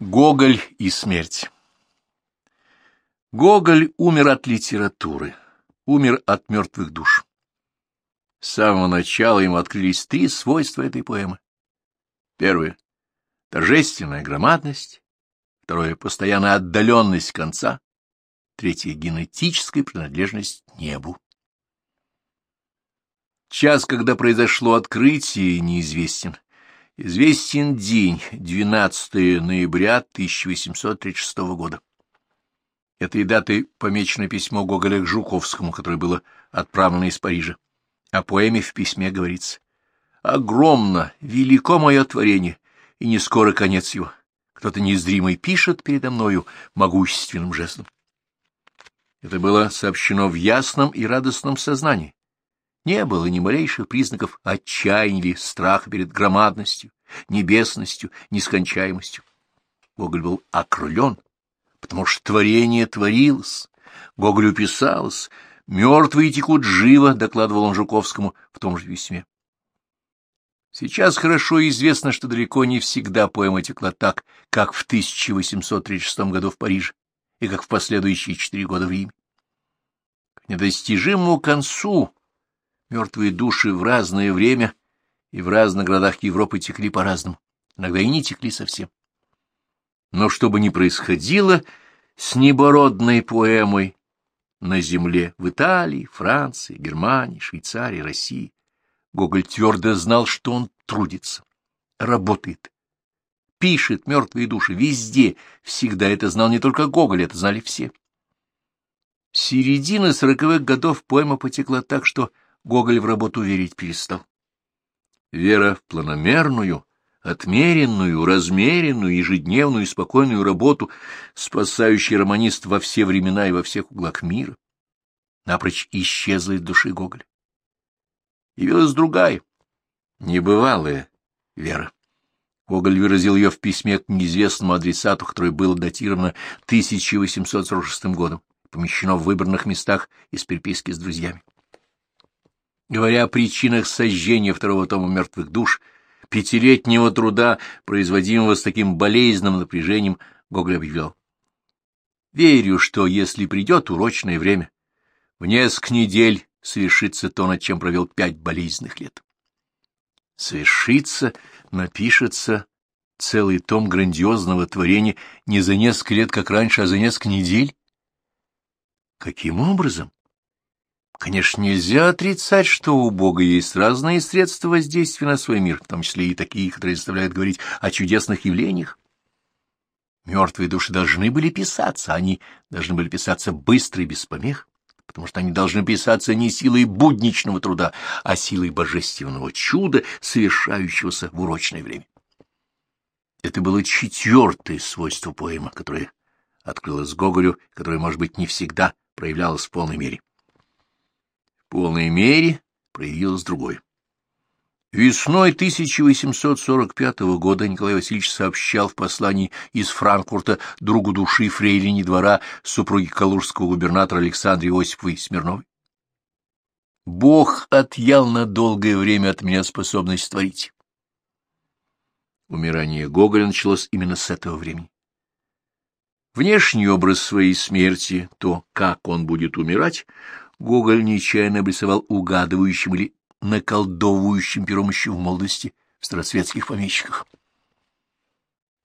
Гоголь и смерть Гоголь умер от литературы, умер от мертвых душ. С самого начала ему открылись три свойства этой поэмы. Первое — торжественная громадность. Второе — постоянная отдаленность конца. Третье — генетическая принадлежность небу. Час, когда произошло открытие, неизвестен. Известен день, 12 ноября 1836 года. Этой датой помечено письмо Гоголя к Жуковскому, которое было отправлено из Парижа. О поэме в письме говорится. «Огромно, велико мое творение, и не скоро конец его. Кто-то незримый пишет передо мною могущественным жестом». Это было сообщено в ясном и радостном сознании не было ни малейших признаков отчаяния или страха перед громадностью, небесностью, нескончаемостью. Гоголь был окрылен, потому что творение творилось, Гоголю писалось, мертвые текут живо, докладывал он Жуковскому в том же письме. Сейчас хорошо известно, что далеко не всегда поэма текла так, как в 1836 году в Париже и как в последующие четыре года в Риме. К недостижимому концу Мертвые души в разное время и в разных городах Европы текли по-разному, иногда и не текли совсем. Но что бы ни происходило с небородной поэмой на земле в Италии, Франции, Германии, Швейцарии, России, Гоголь твердо знал, что он трудится, работает, пишет мертвые души везде, всегда это знал не только Гоголь, это знали все. Середина сороковых годов поэма потекла так, что Гоголь в работу верить перестал. Вера в планомерную, отмеренную, размеренную, ежедневную и спокойную работу, спасающий романист во все времена и во всех углах мира, напрочь исчезла из души Гоголя. Явилась другая, небывалая вера. Гоголь выразил ее в письме к неизвестному адресату, которое было датировано 1846 годом, помещено в выбранных местах из переписки с друзьями. Говоря о причинах сожжения второго тома «Мертвых душ», пятилетнего труда, производимого с таким болезненным напряжением, Гоголь объявлял. «Верю, что если придет урочное время, в несколько недель совершится то, над чем провел пять болезненных лет. Совершится, напишется целый том грандиозного творения не за несколько лет, как раньше, а за несколько недель. Каким образом? Конечно, нельзя отрицать, что у Бога есть разные средства воздействия на свой мир, в том числе и такие, которые заставляют говорить о чудесных явлениях. Мертвые души должны были писаться, они должны были писаться быстро и без помех, потому что они должны писаться не силой будничного труда, а силой божественного чуда, совершающегося в урочное время. Это было четвертое свойство поэмы, которое открылось Гоголю, которое, может быть, не всегда проявлялось в полной мере полной мере проявилось другой. Весной 1845 года Николай Васильевич сообщал в послании из Франкфурта другу души фрейлине двора супруги калужского губернатора Александре Иосиповой Смирновой. «Бог отъял на долгое время от меня способность творить». Умирание Гоголя началось именно с этого времени. Внешний образ своей смерти, то, как он будет умирать, Гоголь нечаянно обрисовал угадывающим или наколдовывающим пером еще в молодости в старосветских помещиках.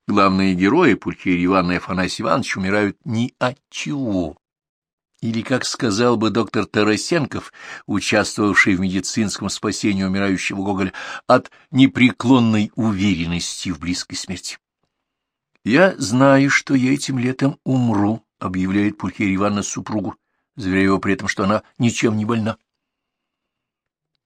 Главные герои Пульхерия Ивановна и Афанасий Иванович умирают ни от чего. Или, как сказал бы доктор Тарасенков, участвовавший в медицинском спасении умирающего Гоголя, от непреклонной уверенности в близкой смерти. «Я знаю, что я этим летом умру», — объявляет Пульхерия Ивановна супругу заверяя его при этом, что она ничем не больна.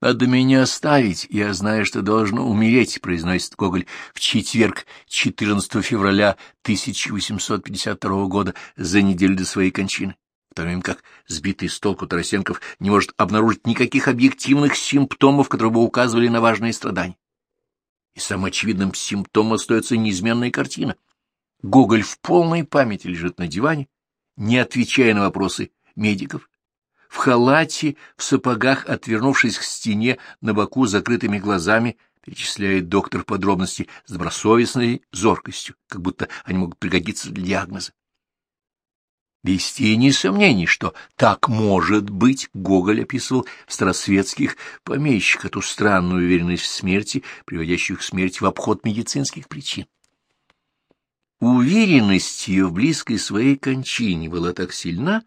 «Надо меня оставить, я знаю, что должно умереть», — произносит Гоголь в четверг, 14 февраля 1852 года, за неделю до своей кончины, в то время как сбитый с толку Тарасенков не может обнаружить никаких объективных симптомов, которые бы указывали на важные страдания. И самым очевидным симптомом остается неизменная картина. Гоголь в полной памяти лежит на диване, не отвечая на вопросы медиков, в халате, в сапогах, отвернувшись к стене, на боку закрытыми глазами, — перечисляет доктор подробности с добросовестной зоркостью, как будто они могут пригодиться для диагноза. Без тени сомнений, что так может быть, Гоголь описывал в старосветских помещиках эту странную уверенность в смерти, приводящую к смерти в обход медицинских причин. Уверенность ее в близкой своей кончине была так сильна,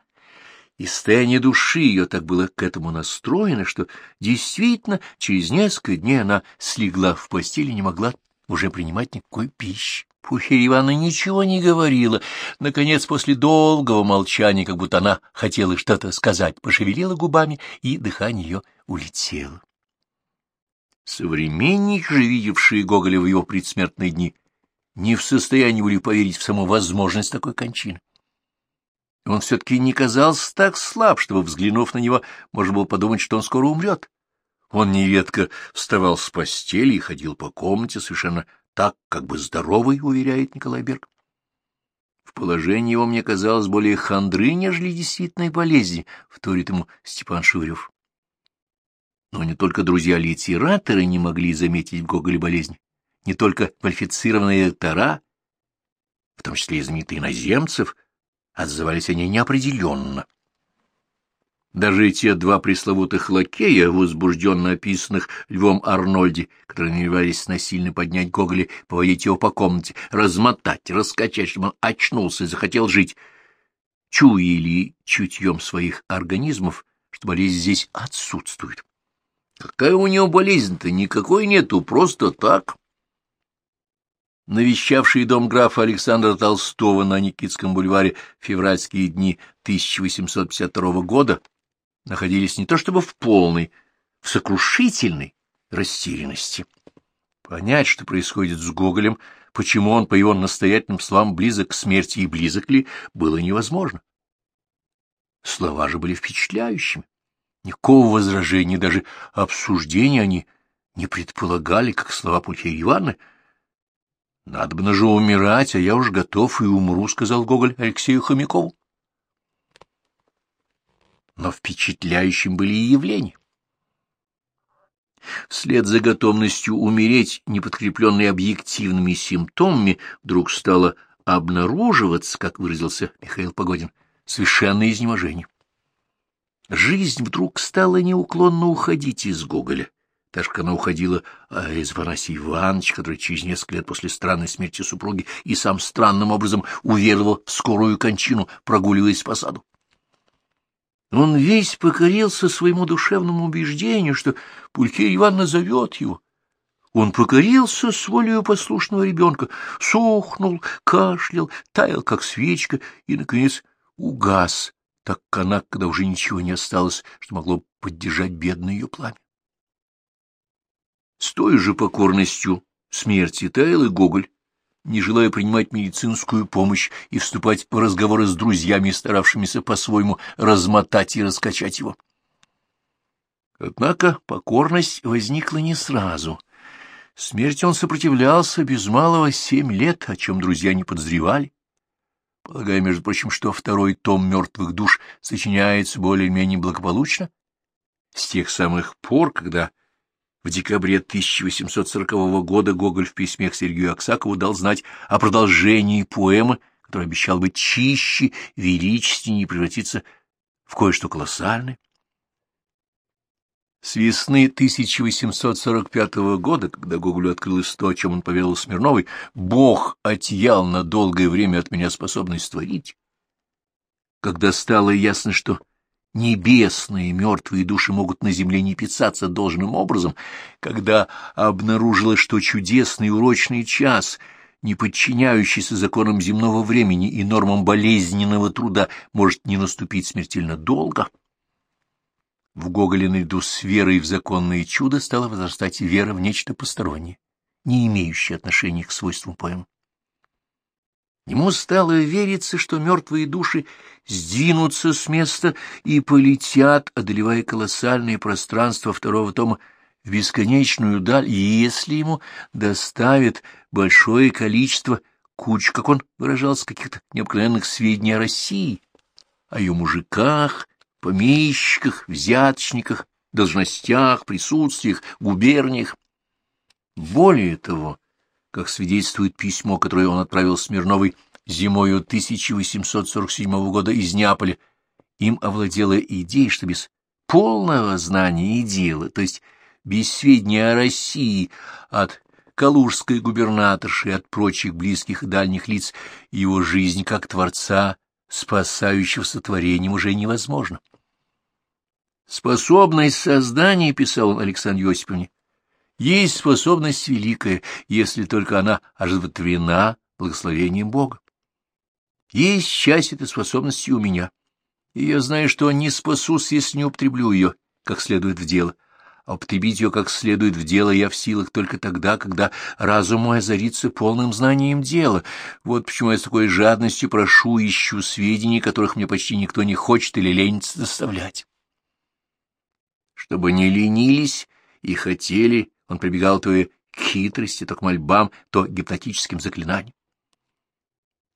и состояние души ее так было к этому настроено, что действительно через несколько дней она слегла в постели и не могла уже принимать никакой пищи. Пульхерия Ивановна ничего не говорила. Наконец, после долгого молчания, как будто она хотела что-то сказать, пошевелила губами, и дыхание ее улетело. Современники же, видевшие Гоголя в его предсмертные дни, не в состоянии были поверить в саму возможность такой кончины. Он все-таки не казался так слаб, чтобы, взглянув на него, можно было подумать, что он скоро умрет. Он нередко вставал с постели и ходил по комнате совершенно так, как бы здоровый, уверяет Николай Берг. В положении его мне казалось более хандры, нежели действительной болезни, вторит ему Степан Шевырев. Но не только друзья-литераторы не могли заметить в Гоголе болезнь, не только квалифицированные доктора, в том числе и знаменитые иноземцев, отзывались они неопределенно. Даже те два пресловутых лакея, возбужденно описанных Львом Арнольде, которые намеревались насильно поднять Гоголя, поводить его по комнате, размотать, раскачать, чтобы он очнулся и захотел жить, чуяли чутьем своих организмов, что болезнь здесь отсутствует. Какая у него болезнь-то? Никакой нету, просто так. Навещавший дом графа Александра Толстого на Никитском бульваре в февральские дни 1852 года находились не то чтобы в полной, в сокрушительной растерянности. Понять, что происходит с Гоголем, почему он, по его настоятельным словам, близок к смерти и близок ли, было невозможно. Слова же были впечатляющими. Никакого возражения, даже обсуждения они не предполагали, как слова Пульхерии Ивановны. «Надо бы же умирать, а я уж готов и умру», — сказал Гоголь Алексею Хомякову но впечатляющим были и явления. Вслед за готовностью умереть, не подкрепленной объективными симптомами, вдруг стало обнаруживаться, как выразился Михаил Погодин, совершенное изнеможение. Жизнь вдруг стала неуклонно уходить из Гоголя, так как она уходила а из Афанасия Ивановича, который через несколько лет после странной смерти супруги и сам странным образом уверовал в скорую кончину, прогуливаясь по саду. Он весь покорился своему душевному убеждению, что Пулькирия Ивановна зовет его. Он покорился с волею послушного ребенка, сохнул, кашлял, таял, как свечка, и, наконец, угас, так как она, когда уже ничего не осталось, что могло поддержать бедное ее пламя. С той же покорностью смерти таял и Гоголь, не желая принимать медицинскую помощь и вступать в разговоры с друзьями, старавшимися по-своему размотать и раскачать его. Однако покорность возникла не сразу. Смерти он сопротивлялся без малого семь лет, о чем друзья не подозревали. Полагая, между прочим, что второй том «Мертвых душ» сочиняется более-менее благополучно, с тех самых пор, когда в декабре 1840 года Гоголь в письме к Сергею Аксакову дал знать о продолжении поэмы, которая обещал быть чище, величественнее превратиться в кое-что колоссальное. С весны 1845 года, когда Гоголю открылось то, о чем он поведал Смирновой, «Бог отъял на долгое время от меня способность творить», когда стало ясно, что небесные мертвые души могут на земле не питаться должным образом, когда обнаружилось, что чудесный урочный час, не подчиняющийся законам земного времени и нормам болезненного труда, может не наступить смертельно долго. В Гоголе наряду с верой в законные чудо стала возрастать вера в нечто постороннее, не имеющее отношения к свойствам поэм. Ему стало вериться, что мертвые души сдвинутся с места и полетят, одолевая колоссальное пространство второго тома в бесконечную даль, если ему доставят большое количество куч, как он выражался, каких-то необыкновенных сведений о России, о ее мужиках, помещиках, взяточниках, должностях, присутствиях, губерниях. Более того, как свидетельствует письмо, которое он отправил Смирновой зимою 1847 года из Неаполя, им овладела идея, что без полного знания и дела, то есть без сведения о России от калужской губернаторши и от прочих близких и дальних лиц, его жизнь как творца, спасающего сотворением, уже невозможна. Способность создания, писал он Александр Осиповне, есть способность великая, если только она оживотворена благословением Бога. Есть часть этой способности у меня, и я знаю, что не спасусь, если не употреблю ее как следует в дело. А употребить ее как следует в дело я в силах только тогда, когда разум мой озарится полным знанием дела. Вот почему я с такой жадностью прошу, ищу сведений, которых мне почти никто не хочет или ленится доставлять. Чтобы не ленились и хотели, он прибегал то и к хитрости, то к мольбам, то к гипнотическим заклинаниям.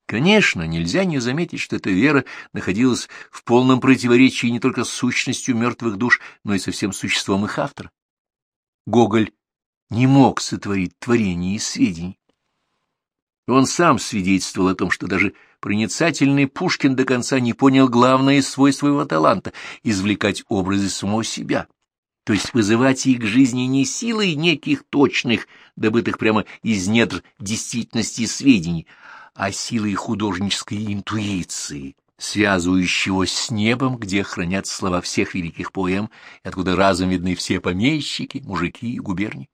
Конечно, нельзя не заметить, что эта вера находилась в полном противоречии не только с сущностью мертвых душ, но и со всем существом их автора. Гоголь не мог сотворить творение из сведений. Он сам свидетельствовал о том, что даже проницательный Пушкин до конца не понял главное свойство своего таланта — извлекать образы самого себя, то есть вызывать их к жизни не силой неких точных, добытых прямо из недр действительности сведений, а силой художнической интуиции, связывающего с небом, где хранят слова всех великих поэм, и откуда разом видны все помещики, мужики и губернии.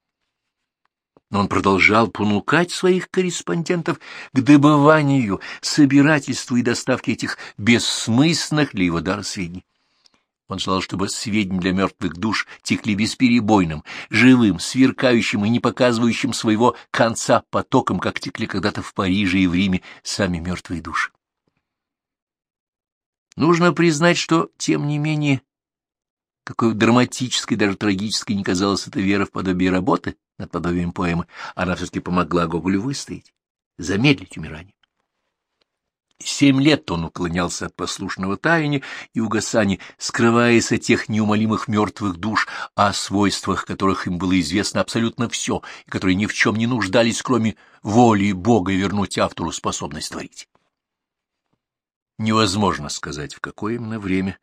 Но он продолжал понукать своих корреспондентов к добыванию, собирательству и доставке этих бессмысленных для его дара сведений. Он желал, чтобы сведения для мертвых душ текли бесперебойным, живым, сверкающим и не показывающим своего конца потоком, как текли когда-то в Париже и в Риме сами мертвые души. Нужно признать, что, тем не менее, какой драматической, даже трагической не казалась эта вера в подобие работы над подобием поэмы, она все-таки помогла Гоголю выстоять, замедлить умирание. Семь лет он уклонялся от послушного таяния и угасания, скрываясь от тех неумолимых мертвых душ, о свойствах которых им было известно абсолютно все, и которые ни в чем не нуждались, кроме воли Бога вернуть автору способность творить. Невозможно сказать, в какое именно время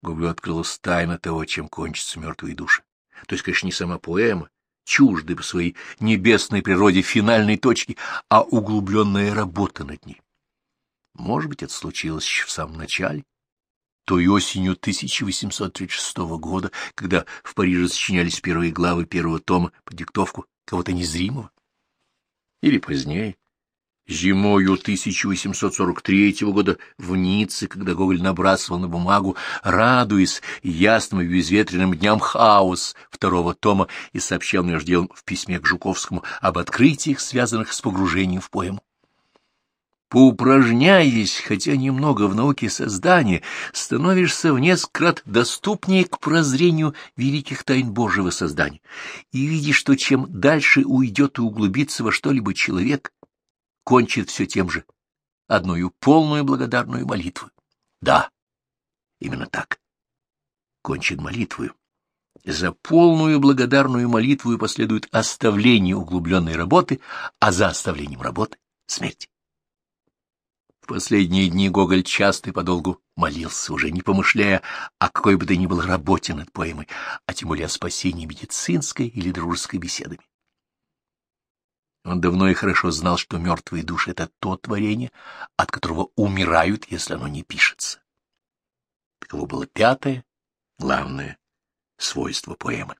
Гоголю открылась тайна того, чем кончатся мертвые души. То есть, конечно, не сама поэма, чужды по своей небесной природе финальной точки, а углубленная работа над ней. Может быть, это случилось еще в самом начале, той осенью 1836 года, когда в Париже сочинялись первые главы первого тома по диктовку кого-то незримого. Или позднее, зимою 1843 года в Ницце, когда Гоголь набрасывал на бумагу, радуясь ясным и безветренным дням хаос второго тома и сообщал между делом в письме к Жуковскому об открытиях, связанных с погружением в поэму. Поупражняясь, хотя немного в науке создания, становишься в несколько крат доступнее к прозрению великих тайн Божьего создания, и видишь, что чем дальше уйдет и углубится во что-либо человек, кончит все тем же, одною полную благодарную молитву. Да, именно так. Кончит молитвою. За полную благодарную молитву последует оставление углубленной работы, а за оставлением работы — смерть. В последние дни Гоголь часто и подолгу молился, уже не помышляя о какой бы то ни было работе над поэмой, а тем более о спасении медицинской или дружеской беседами. Он давно и хорошо знал, что мертвые души — это то творение, от которого умирают, если оно не пишется. Таково было пятое, главное свойство поэмы.